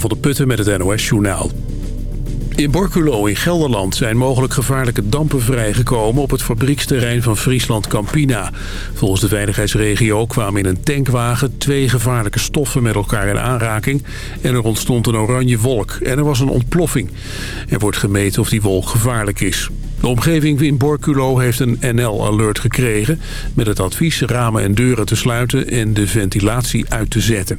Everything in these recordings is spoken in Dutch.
Van der Putten met het NOS Journaal. In Borculo in Gelderland zijn mogelijk gevaarlijke dampen vrijgekomen op het fabrieksterrein van Friesland Campina. Volgens de veiligheidsregio kwamen in een tankwagen twee gevaarlijke stoffen met elkaar in aanraking en er ontstond een oranje wolk en er was een ontploffing. Er wordt gemeten of die wolk gevaarlijk is. De omgeving in Borculo heeft een NL-alert gekregen met het advies ramen en deuren te sluiten en de ventilatie uit te zetten.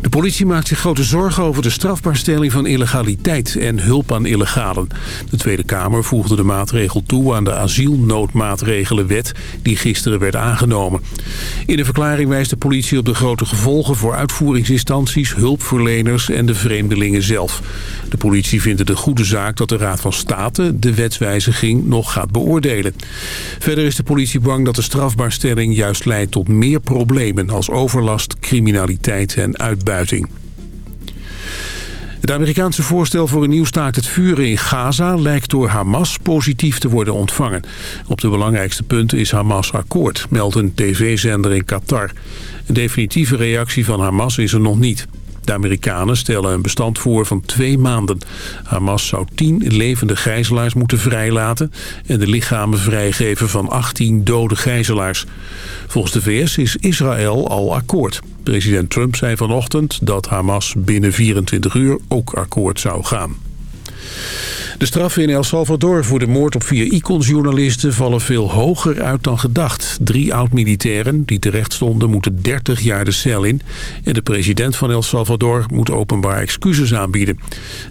De politie maakt zich grote zorgen over de strafbaarstelling van illegaliteit en hulp aan illegalen. De Tweede Kamer voegde de maatregel toe aan de asielnoodmaatregelenwet die gisteren werd aangenomen. In de verklaring wijst de politie op de grote gevolgen voor uitvoeringsinstanties, hulpverleners en de vreemdelingen zelf. De politie vindt het een goede zaak dat de Raad van State de wetswijziging nog gaat beoordelen. Verder is de politie bang dat de strafbaarstelling juist leidt tot meer problemen als overlast, criminaliteit en uitbuiting. Het Amerikaanse voorstel voor een nieuw staakt het vuren in Gaza lijkt door Hamas positief te worden ontvangen. Op de belangrijkste punten is Hamas akkoord, meldt een tv-zender in Qatar. Een definitieve reactie van Hamas is er nog niet. De Amerikanen stellen een bestand voor van twee maanden. Hamas zou tien levende gijzelaars moeten vrijlaten... en de lichamen vrijgeven van 18 dode gijzelaars. Volgens de VS is Israël al akkoord. President Trump zei vanochtend dat Hamas binnen 24 uur ook akkoord zou gaan. De straffen in El Salvador voor de moord op vier Icons-journalisten vallen veel hoger uit dan gedacht. Drie oud-militairen die terecht stonden moeten 30 jaar de cel in. En de president van El Salvador moet openbaar excuses aanbieden.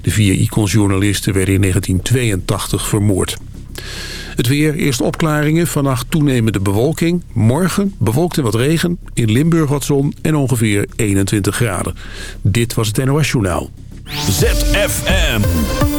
De vier Icons-journalisten werden in 1982 vermoord. Het weer, eerst opklaringen, vannacht toenemende bewolking. Morgen bewolkt en wat regen, in Limburg wat zon en ongeveer 21 graden. Dit was het NOS Journaal. ZFM.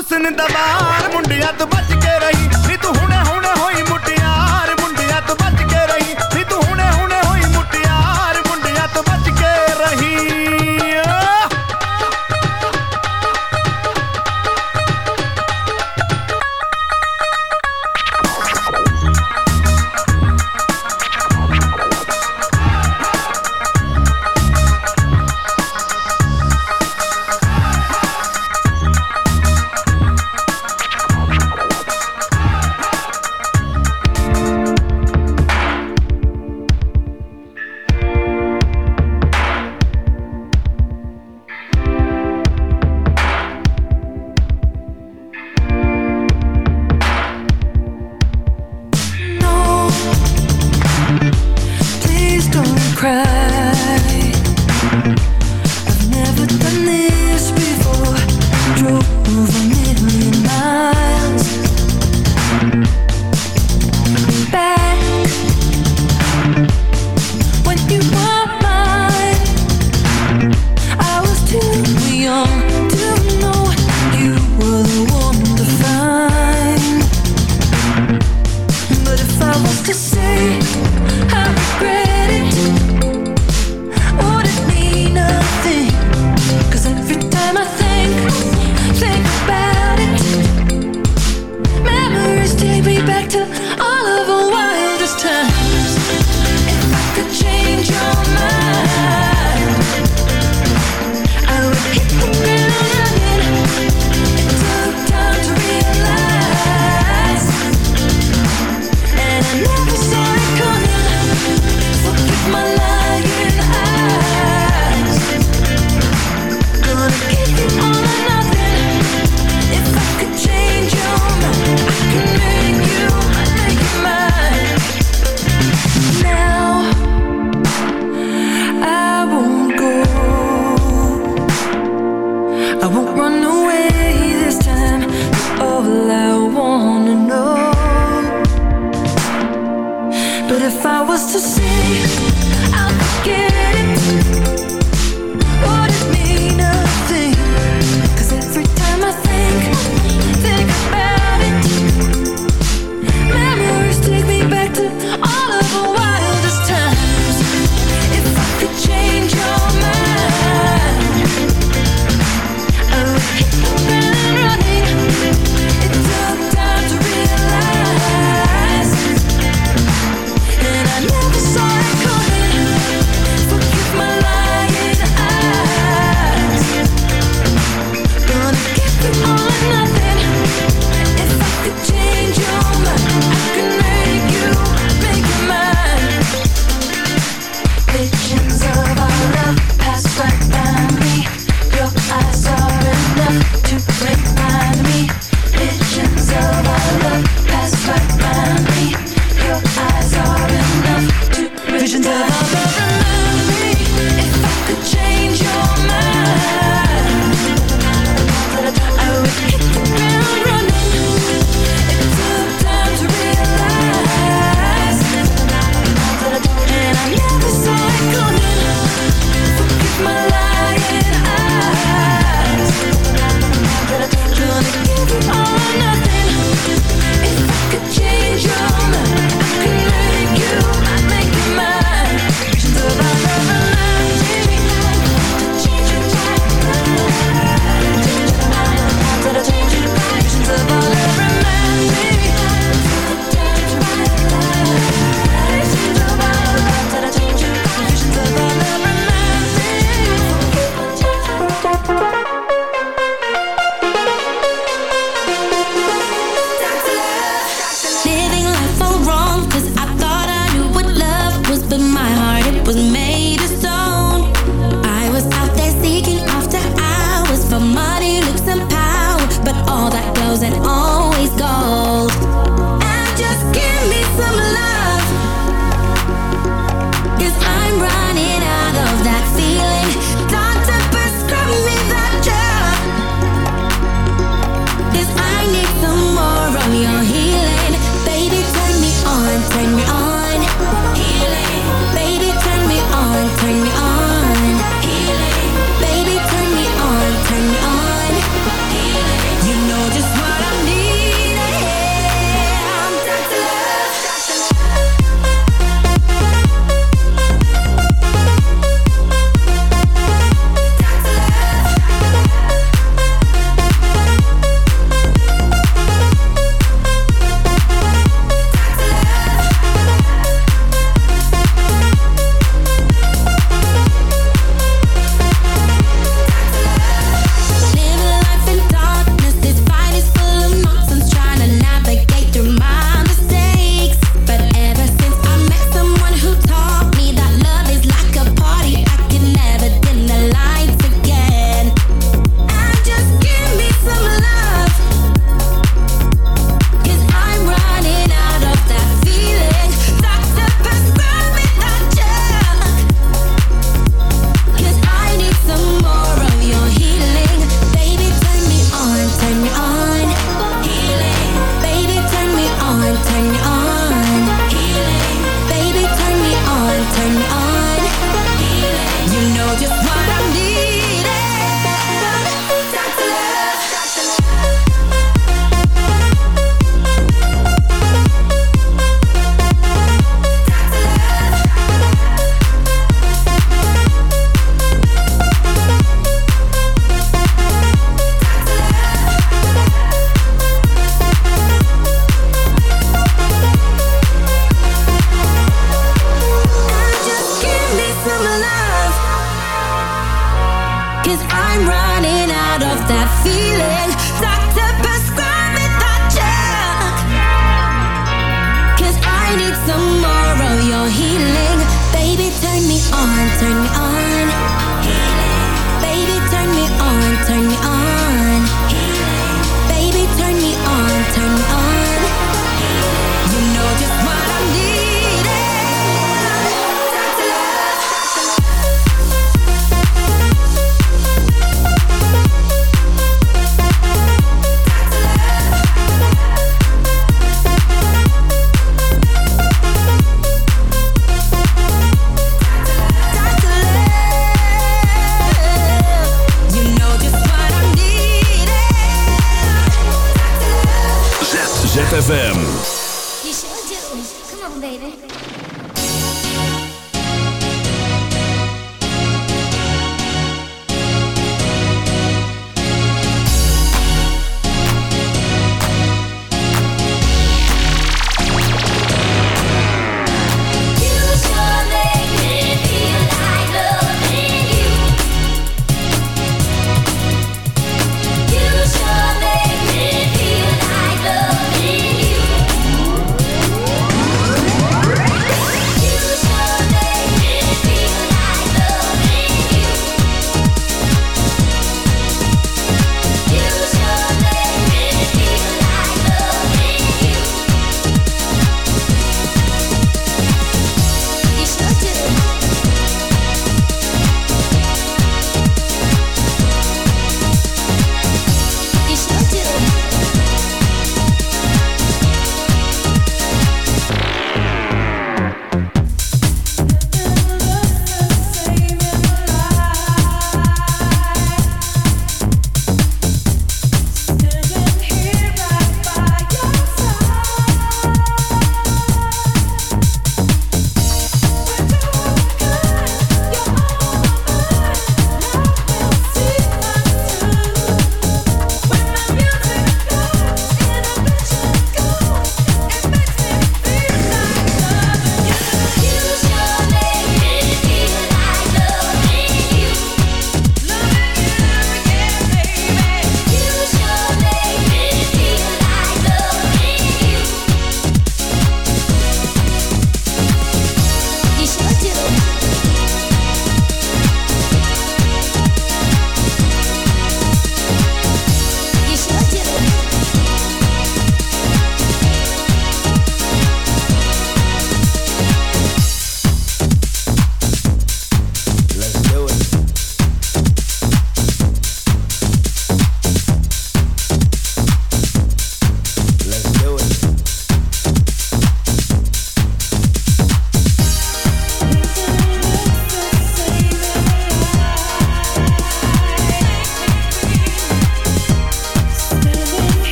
ਸਕਿਆ ਨਾ ਹੁਸਨ ਦਬਾਰ ਮੁੰਡਿਆਂ ਤੋਂ ਬਚ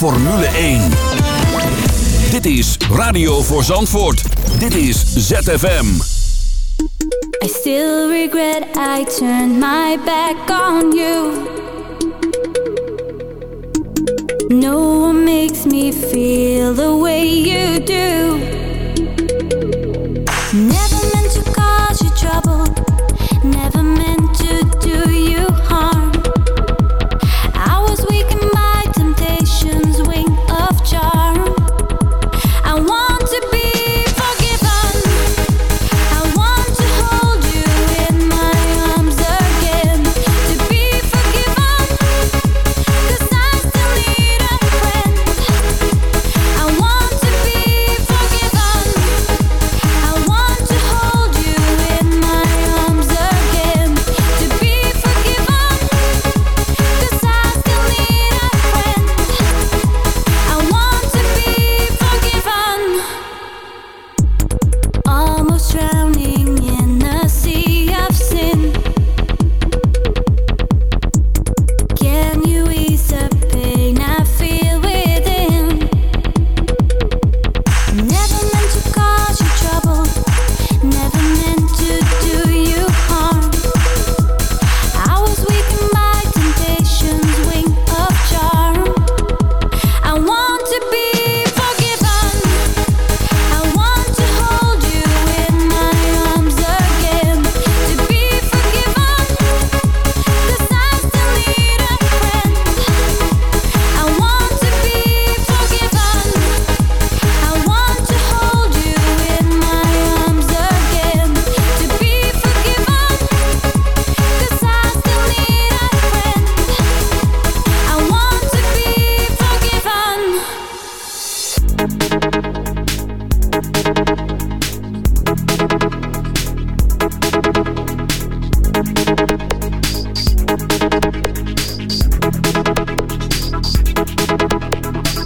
Formule 1. Dit is Radio voor Zandvoort. Dit is ZFM. I still regret I turned my back on you. No one makes me feel the way you do. Never meant to cause you trouble. Never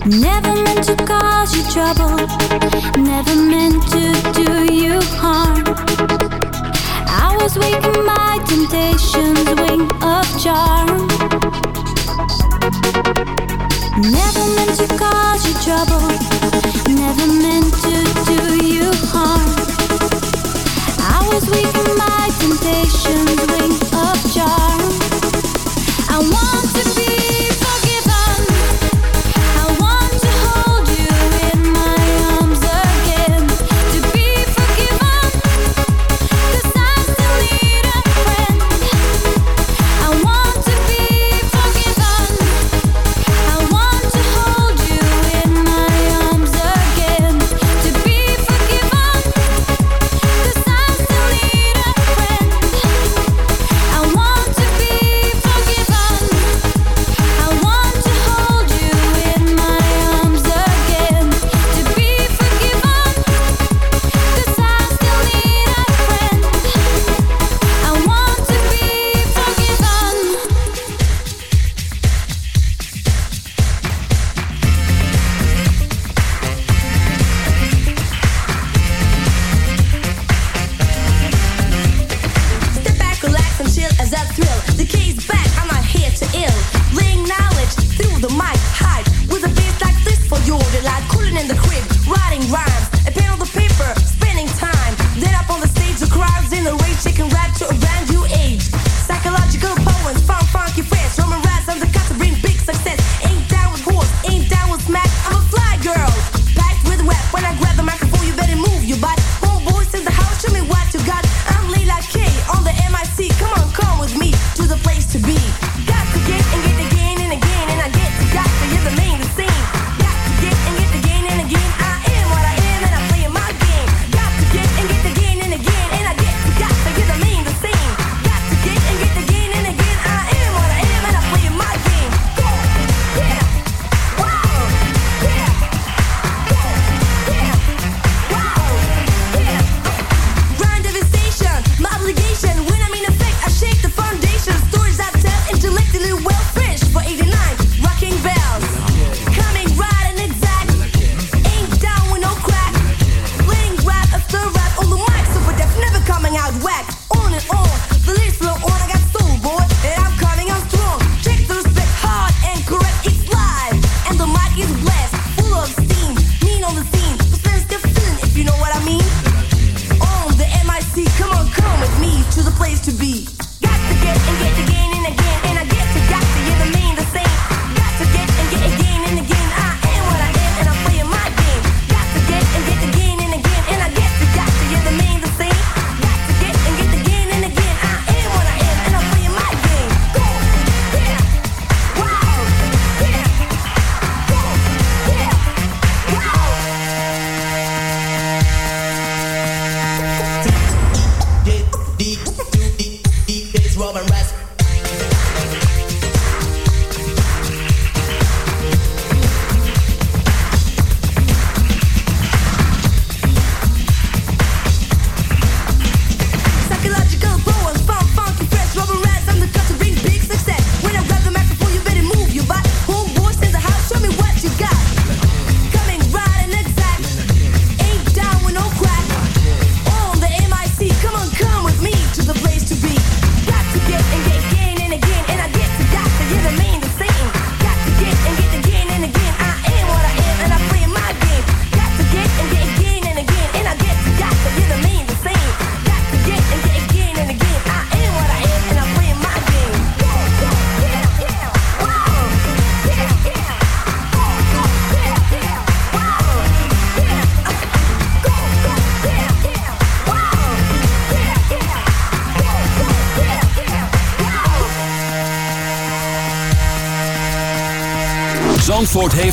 Never meant to cause you trouble, never meant to do you harm. I was weak in my temptation's wing of charm. Never meant to cause you trouble, never meant to do you harm. I was weak in my temptation's wing of charm. I want to be. forgotten.